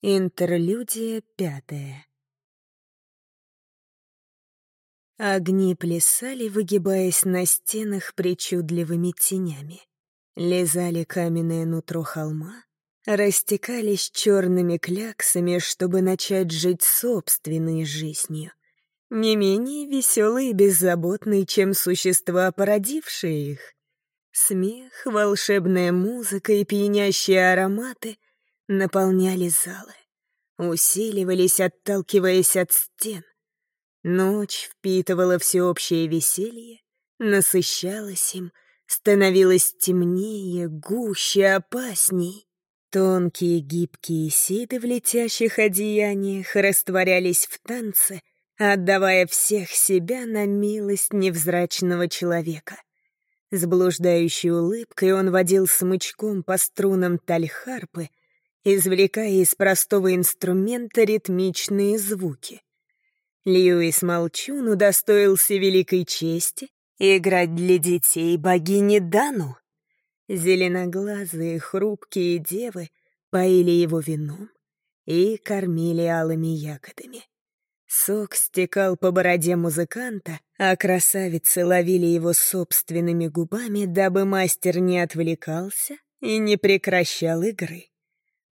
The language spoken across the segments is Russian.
Интерлюдия пятая. Огни плясали, выгибаясь на стенах причудливыми тенями. Лизали каменное нутро холма, растекались черными кляксами, чтобы начать жить собственной жизнью. Не менее веселой и беззаботной, чем существа, породившие их. Смех, волшебная музыка и пьянящие ароматы — наполняли залы, усиливались, отталкиваясь от стен. Ночь впитывала всеобщее веселье, насыщалась им, становилась темнее, гуще, опасней. Тонкие гибкие сиды в летящих одеяниях растворялись в танце, отдавая всех себя на милость невзрачного человека. С блуждающей улыбкой он водил смычком по струнам тальхарпы, извлекая из простого инструмента ритмичные звуки. Льюис Молчун удостоился великой чести играть для детей богини Дану. Зеленоглазые хрупкие девы поили его вином и кормили алыми ягодами. Сок стекал по бороде музыканта, а красавицы ловили его собственными губами, дабы мастер не отвлекался и не прекращал игры.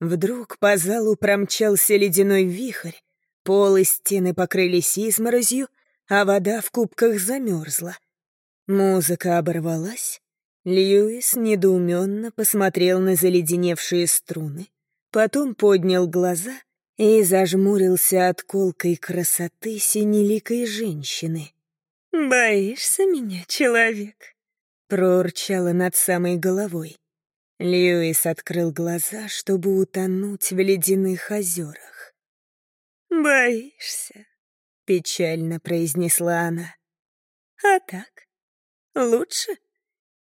Вдруг по залу промчался ледяной вихрь, пол и стены покрылись изморозью, а вода в кубках замерзла. Музыка оборвалась. Льюис недоуменно посмотрел на заледеневшие струны, потом поднял глаза и зажмурился от колкой красоты синеликой женщины. «Боишься меня, человек?» — проурчала над самой головой. Льюис открыл глаза, чтобы утонуть в ледяных озерах. «Боишься?» — печально произнесла она. «А так? Лучше?»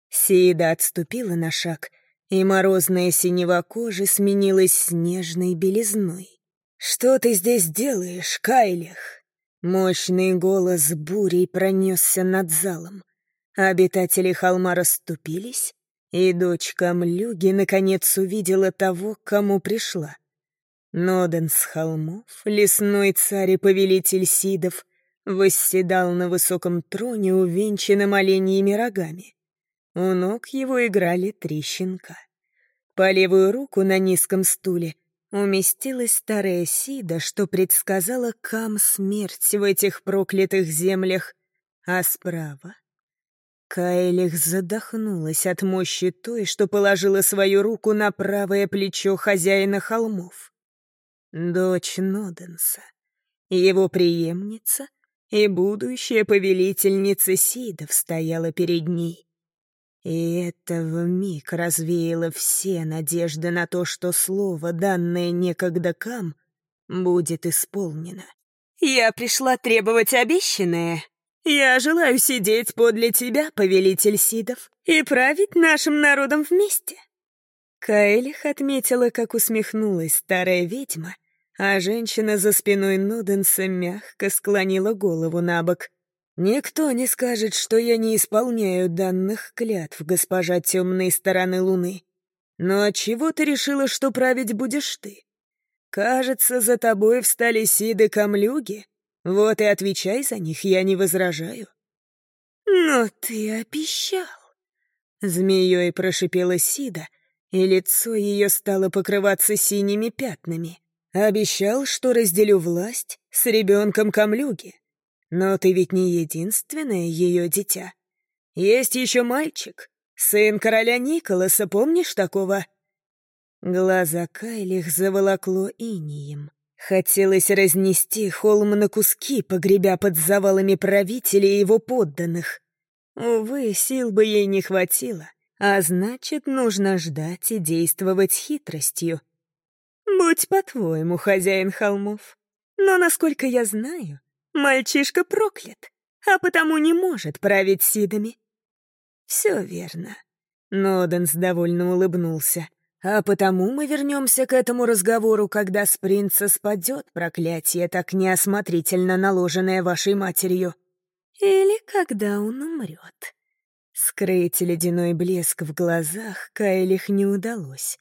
Сида отступила на шаг, и морозная синева кожи сменилась снежной белизной. «Что ты здесь делаешь, Кайлих?» Мощный голос бурей пронесся над залом. Обитатели холма расступились, и дочь Камлюги наконец увидела того, кому пришла. Ноден с холмов, лесной царь и повелитель Сидов, восседал на высоком троне, увенчанном оленьими рогами. У ног его играли три щенка. По левую руку на низком стуле уместилась старая Сида, что предсказала Кам смерть в этих проклятых землях, а справа Кайлих задохнулась от мощи той, что положила свою руку на правое плечо хозяина холмов. Дочь Ноденса, его преемница и будущая повелительница Сидов стояла перед ней. И это вмиг развеяло все надежды на то, что слово, данное некогда Кам, будет исполнено. «Я пришла требовать обещанное», я желаю сидеть подле тебя, повелитель Сидов, и править нашим народом вместе». Каэлих отметила, как усмехнулась старая ведьма, а женщина за спиной Ноденса мягко склонила голову на бок. «Никто не скажет, что я не исполняю данных клятв, госпожа темной стороны луны. Но отчего ты решила, что править будешь ты? Кажется, за тобой встали Сиды-камлюги, вот и отвечай за них, я не возражаю. Но ты обещал. Змеей прошипела Сида, и лицо ее стало покрываться синими пятнами. Обещал, что разделю власть с ребенком Камлюги. Но ты ведь не единственное ее дитя. Есть еще мальчик, сын короля Николаса, помнишь такого? Глаза Кайлих заволокло инием. Хотелось разнести холм на куски, погребя под завалами правителя и его подданных. Увы, сил бы ей не хватило, а значит, нужно ждать и действовать хитростью. Будь по-твоему, хозяин холмов. Но, насколько я знаю, мальчишка проклят, а потому не может править сидами. Все верно. Ноденс довольно улыбнулся. А потому мы вернемся к этому разговору, когда с принца спадет проклятие, так неосмотрительно наложенное вашей матерью. Или когда он умрет. Скрыть ледяной блеск в глазах Кайлих не удалось.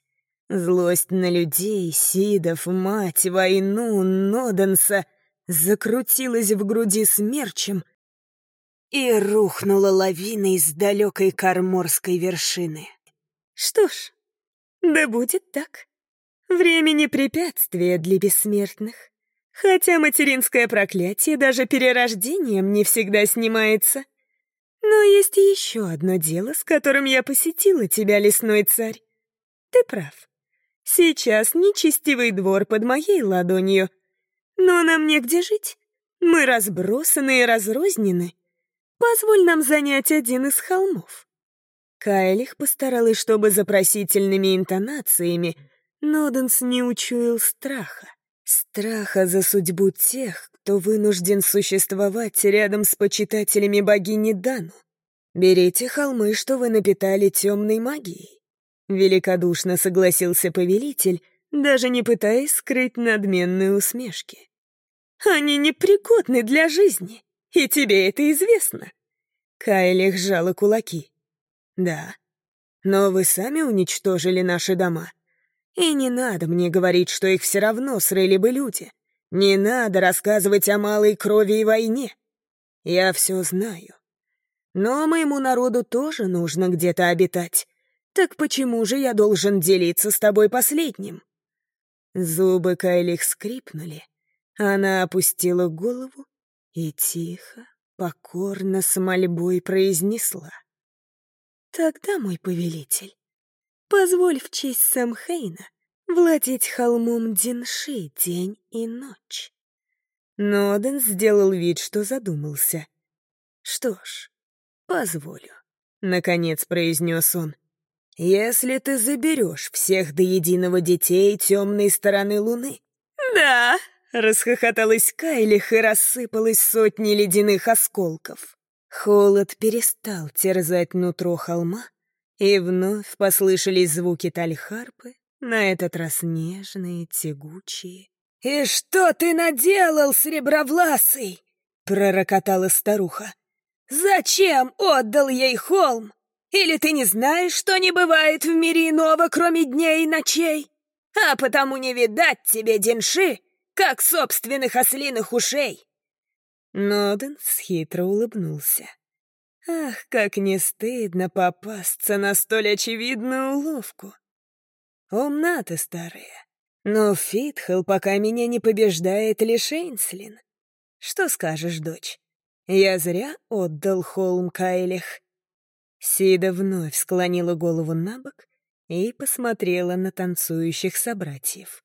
Злость на людей, Сидов, мать, войну, Ноденса закрутилась в груди смерчем и рухнула лавиной с далекой Карморской вершины. Что ж, да будет так. Времени препятствие для бессмертных. Хотя материнское проклятие даже перерождением не всегда снимается. Но есть еще одно дело, с которым я посетила тебя, лесной царь. Ты прав. Сейчас нечестивый двор под моей ладонью. Но нам негде жить. Мы разбросаны и разрознены. Позволь нам занять один из холмов». Кайлих постаралась, чтобы запросительными интонациями Ноденс не учуял страха. Страха за судьбу тех, кто вынужден существовать рядом с почитателями богини Дану. Берите холмы, что вы напитали темной магией. Великодушно согласился повелитель, даже не пытаясь скрыть надменные усмешки. Они непригодны для жизни. И тебе это известно. Кайлих сжала кулаки. Да, но вы сами уничтожили наши дома. И не надо мне говорить, что их все равно срыли бы люди. Не надо рассказывать о малой крови и войне. Я все знаю. Но моему народу тоже нужно где-то обитать. Так почему же я должен делиться с тобой последним?» Зубы Кайлих скрипнули. Она опустила голову и тихо, покорно с мольбой произнесла. «Тогда, мой повелитель, позволь в честь Самхейна владеть холмом Динши день и ночь». Ноден сделал вид, что задумался. «Что ж, позволю», — наконец произнес он. «Если ты заберешь всех до единого детей темной стороны Луны». «Да», Расхохоталась Кайлих и рассыпалась сотни ледяных осколков. Холод перестал терзать нутро холма, и вновь послышались звуки тальхарпы, на этот раз нежные, тягучие. «И что ты наделал, сребровласый?» — пророкотала старуха. «Зачем отдал ей холм? Или ты не знаешь, что не бывает в мире иного, кроме дней и ночей? А потому не видать тебе, Денши, как собственных ослиных ушей!» Ноденс хитро улыбнулся. «Ах, как не стыдно попасться на столь очевидную уловку! Умна ты, старая, но Фитхел пока меня не побеждает лишь Эйнслин. Что скажешь, дочь? Я зря отдал холм Кайлих?» Сида вновь склонила голову на бок и посмотрела на танцующих собратьев.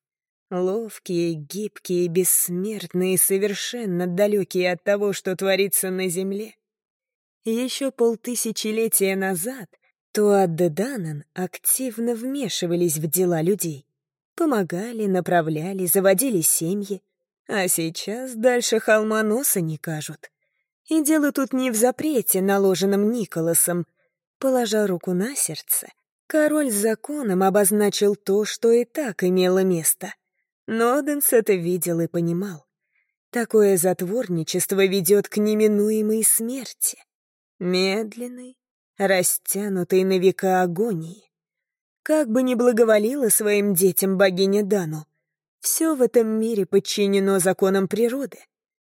Ловкие, гибкие, бессмертные, совершенно далекие от того, что творится на Земле. Еще полтысячелетия назад Туадде Данан активно вмешивались в дела людей. Помогали, направляли, заводили семьи. А сейчас дальше холма носа не кажут. И дело тут не в запрете, наложенном Николасом. Положа руку на сердце, король законом обозначил то, что и так имело место — Ноденс это видел и понимал. Такое затворничество ведет к неминуемой смерти. Медленной, растянутой на века агонии. Как бы ни благоволила своим детям богиня Дану, все в этом мире подчинено законам природы,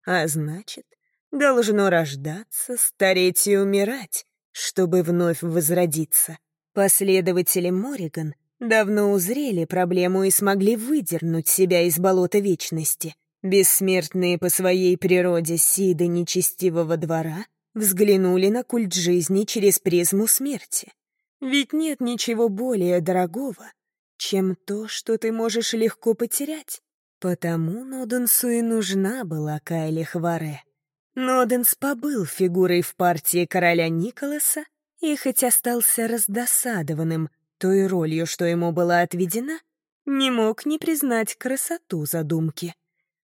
а значит, должно рождаться, стареть и умирать, чтобы вновь возродиться. Последователи Мориган — давно узрели проблему и смогли выдернуть себя из болота вечности. Бессмертные по своей природе сиды нечестивого двора взглянули на культ жизни через призму смерти. Ведь нет ничего более дорогого, чем то, что ты можешь легко потерять. Потому Ноденсу и нужна была Кайли Хваре. Ноденс побыл фигурой в партии короля Николаса и хоть остался раздосадованным той ролью, что ему была отведена, не мог не признать красоту задумки.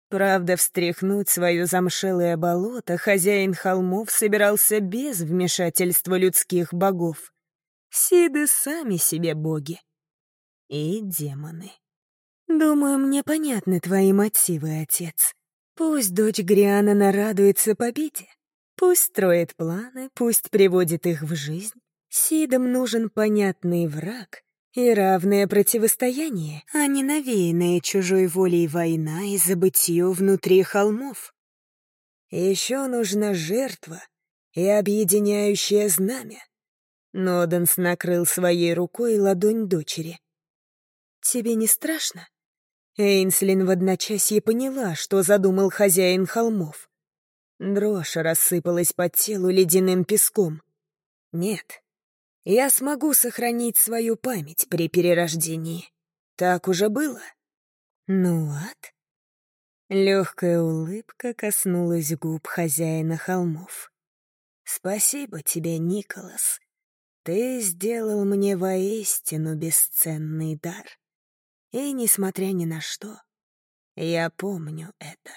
Правда, встряхнуть свое замшелое болото хозяин холмов собирался без вмешательства людских богов. Сиды сами себе боги. И демоны. Думаю, мне понятны твои мотивы, отец. Пусть дочь Гриана нарадуется победе. Пусть строит планы, пусть приводит их в жизнь. Сидам нужен понятный враг, и равное противостояние, а не навеянная чужой волей война и забытье внутри холмов. Еще нужна жертва и объединяющее знамя. Ноденс накрыл своей рукой ладонь дочери. «Тебе не страшно?» Эйнслин в одночасье поняла, что задумал хозяин холмов. Дрожь рассыпалась по телу ледяным песком. «Нет, я смогу сохранить свою память при перерождении. Так уже было?» «Ну вот». Легкая улыбка коснулась губ хозяина холмов. «Спасибо тебе, Николас. Ты сделал мне воистину бесценный дар». И, несмотря ни на что, я помню это.